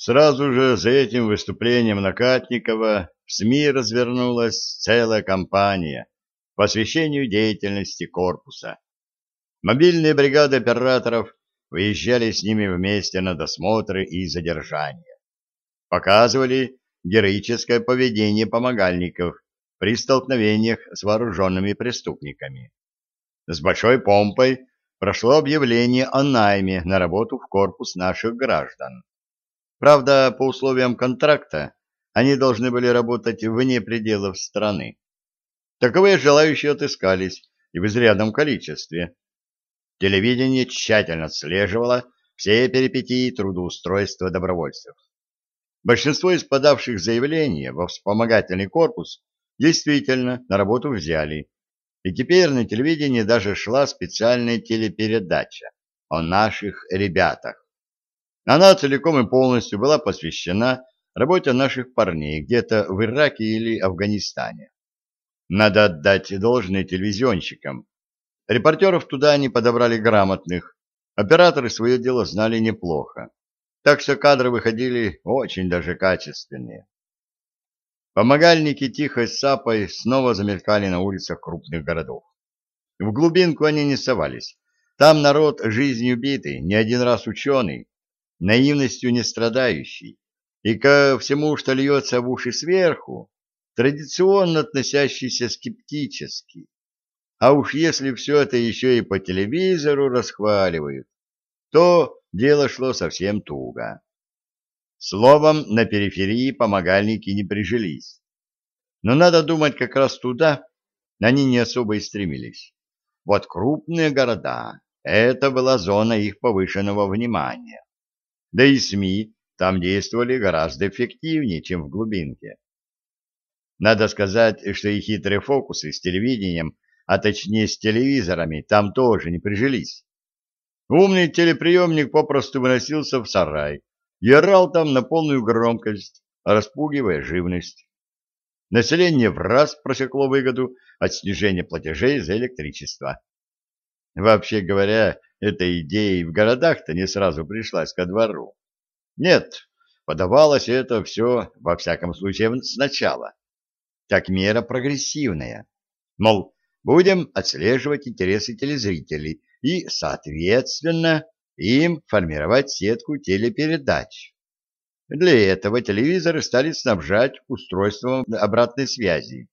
Сразу же за этим выступлением Накатникова в СМИ развернулась целая кампания по освещению деятельности корпуса. Мобильные бригады операторов выезжали с ними вместе на досмотры и задержания. Показывали героическое поведение помогальников при столкновениях с вооруженными преступниками. С большой помпой прошло объявление о найме на работу в корпус наших граждан. Правда, по условиям контракта они должны были работать вне пределов страны. Таковые желающие отыскались и в изрядном количестве. Телевидение тщательно отслеживало все перипетии трудоустройства добровольцев. Большинство из подавших заявления во вспомогательный корпус действительно на работу взяли, и теперь на телевидении даже шла специальная телепередача о наших ребятах. Она целиком и полностью была посвящена работе наших парней где-то в Ираке или Афганистане. Надо отдать должное телевизионщикам. Репортеров туда они подобрали грамотных, операторы свое дело знали неплохо, так что кадры выходили очень даже качественные. Помогальники тихой сапой снова замелькали на улицах крупных городов. В глубинку они не совались. Там народ жизнью битый, не один раз ученый, наивностью не страдающий, и ко всему, что льется в уши сверху, традиционно относящийся скептически. А уж если все это еще и по телевизору расхваливают, то дело шло совсем туго. Словом, на периферии помогальники не прижились. Но надо думать, как раз туда они не особо и стремились. Вот крупные города — это была зона их повышенного внимания. Да и СМИ там действовали гораздо эффективнее, чем в глубинке. Надо сказать, что и хитрые фокусы с телевидением, а точнее с телевизорами, там тоже не прижились. Умный телеприемник попросту выносился в сарай, и орал там на полную громкость, распугивая живность. Население в раз просекло выгоду от снижения платежей за электричество. Вообще говоря, эта идея и в городах-то не сразу пришлась ко двору. Нет, подавалось это все, во всяком случае, сначала, как мера прогрессивная. Мол, будем отслеживать интересы телезрителей и, соответственно, им формировать сетку телепередач. Для этого телевизоры стали снабжать устройством обратной связи.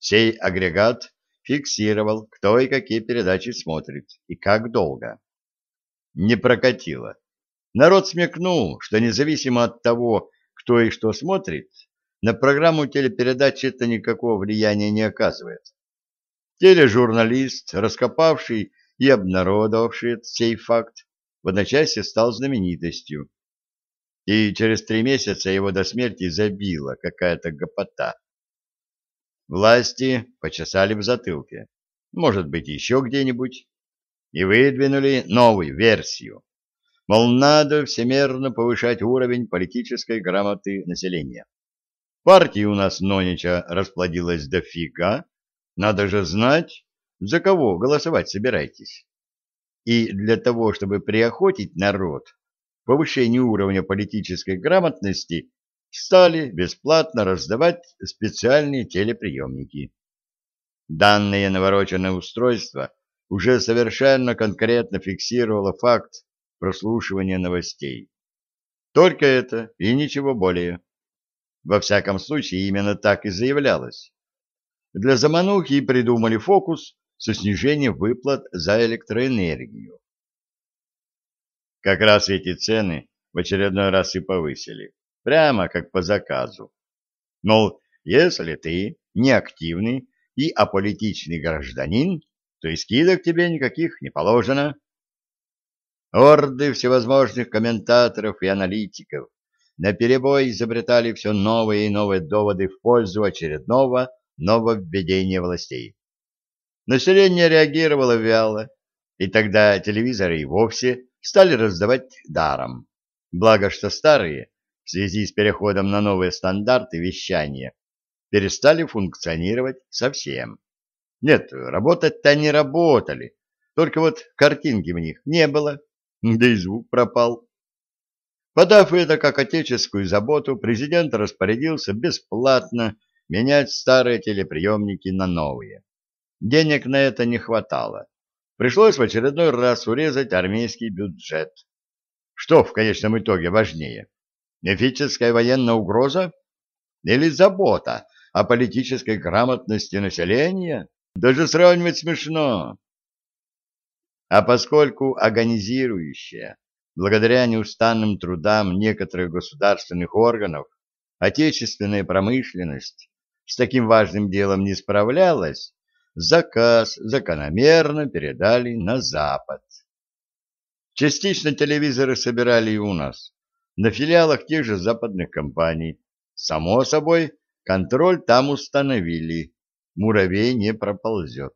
Сей агрегат фиксировал, кто и какие передачи смотрит и как долго. Не прокатило. Народ смекнул, что независимо от того, кто и что смотрит, на программу телепередачи это никакого влияния не оказывает. Тележурналист, раскопавший и обнародовавший сей факт, в одночасье стал знаменитостью. И через три месяца его до смерти забила какая-то гопота. Власти почесали в затылке, может быть, еще где-нибудь, и выдвинули новую версию. Мол, надо всемерно повышать уровень политической грамоты населения. Партии у нас нонича расплодилась дофига, надо же знать, за кого голосовать собираетесь. И для того, чтобы приохотить народ повышению уровня политической грамотности, стали бесплатно раздавать специальные телеприемники. Данное навороченное устройство уже совершенно конкретно фиксировало факт прослушивания новостей. Только это и ничего более. Во всяком случае, именно так и заявлялось. Для заманухи придумали фокус со снижением выплат за электроэнергию. Как раз эти цены в очередной раз и повысили, прямо как по заказу. Мол, если ты неактивный и аполитичный гражданин, то и скидок тебе никаких не положено. Орды всевозможных комментаторов и аналитиков наперебой изобретали все новые и новые доводы в пользу очередного нововведения властей. Население реагировало вяло, и тогда телевизоры и вовсе стали раздавать даром. Благо, что старые, в связи с переходом на новые стандарты вещания, перестали функционировать совсем. Нет, работать-то они работали, только вот картинки в них не было, да и звук пропал. Подав это как отеческую заботу, президент распорядился бесплатно менять старые телеприемники на новые. Денег на это не хватало. Пришлось в очередной раз урезать армейский бюджет. Что в конечном итоге важнее? Мифическая военная угроза или забота о политической грамотности населения? Даже сравнивать смешно. А поскольку агонизирующая, благодаря неустанным трудам некоторых государственных органов, отечественная промышленность с таким важным делом не справлялась, заказ закономерно передали на Запад. Частично телевизоры собирали и у нас, на филиалах тех же западных компаний. Само собой, контроль там установили, муравей не проползет.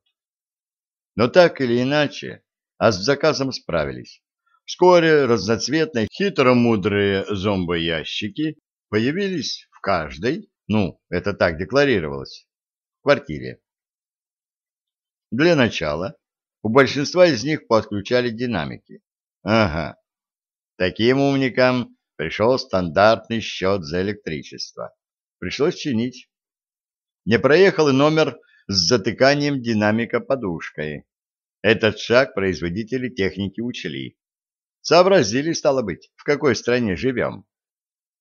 Но так или иначе, а с заказом справились. Вскоре разноцветные хитромудрые зомбоящики появились в каждой, ну, это так декларировалось, квартире. Для начала у большинства из них подключали динамики. Ага. Таким умникам пришел стандартный счет за электричество. Пришлось чинить. Не проехал и номер с затыканием динамика подушкой. Этот шаг производители техники учли. Сообразили, стало быть, в какой стране живем.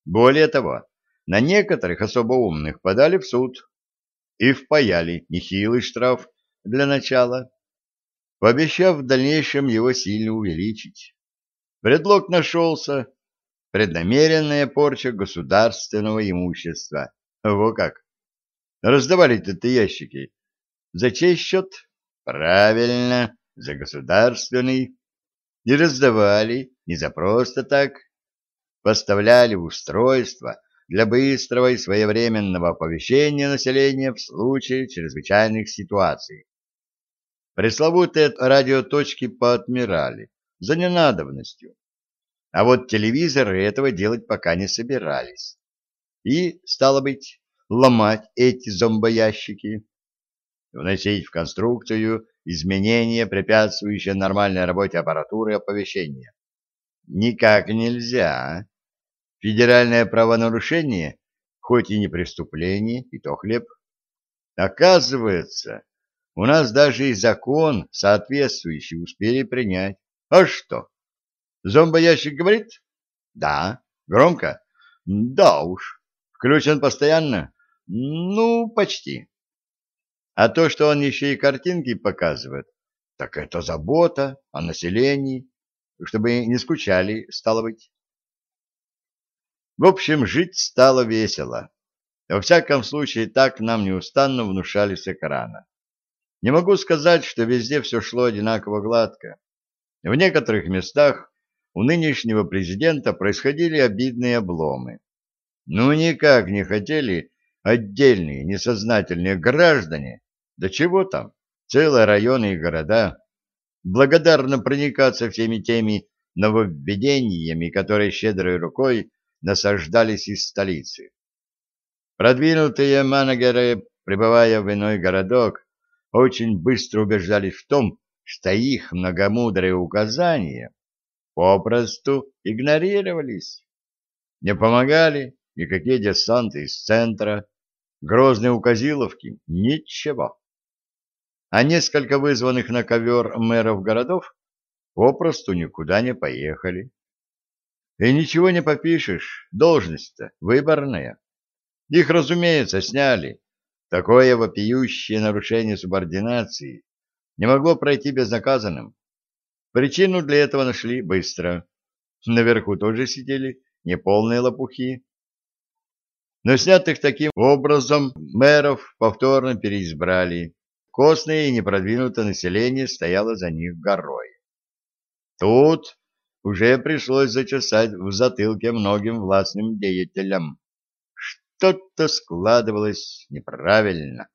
Более того, на некоторых особо умных подали в суд и впаяли нехилый штраф для начала, пообещав в дальнейшем его сильно увеличить. Предлог нашелся — преднамеренная порча государственного имущества. Во как! Раздавали-то ящики. За чей счет? Правильно, за государственный. И раздавали не за просто так. Поставляли устройства для быстрого и своевременного оповещения населения в случае чрезвычайных ситуаций. Пресловутые радиоточки поотмирали за ненадобностью. А вот телевизоры этого делать пока не собирались. И, стало быть, ломать эти зомбоящики, вносить в конструкцию изменения, препятствующие нормальной работе аппаратуры оповещения. Никак нельзя. Федеральное правонарушение, хоть и не преступление, и то хлеб. Оказывается, у нас даже и закон соответствующий успели принять. А что? Зомбоящик говорит? Да. Громко? Да уж. Включен постоянно? Ну, почти. А то, что он еще и картинки показывает, так это забота о населении, чтобы не скучали, стало быть. В общем, жить стало весело. Во всяком случае, так нам неустанно внушали с экрана. Не могу сказать, что везде все шло одинаково гладко. В некоторых местах у нынешнего президента происходили обидные обломы. Ну, никак не хотели отдельные несознательные граждане, да чего там, целые районы и города, благодарно проникаться всеми теми нововведениями, которые щедрой рукой насаждались из столицы. Продвинутые манагеры, прибывая в иной городок, очень быстро убеждались в том, что их многомудрые указания попросту игнорировались. Не помогали никакие десанты из центра, грозные указиловки — ничего. А несколько вызванных на ковер мэров городов попросту никуда не поехали. И ничего не попишешь, должность-то выборная. Их, разумеется, сняли, Такое вопиющее нарушение субординации не могло пройти безнаказанным. Причину для этого нашли быстро. Наверху тоже сидели неполные лопухи. Но снятых таким образом мэров повторно переизбрали. Костное и непродвинутое население стояло за них горой. Тут уже пришлось зачесать в затылке многим властным деятелям что-то складывалось неправильно.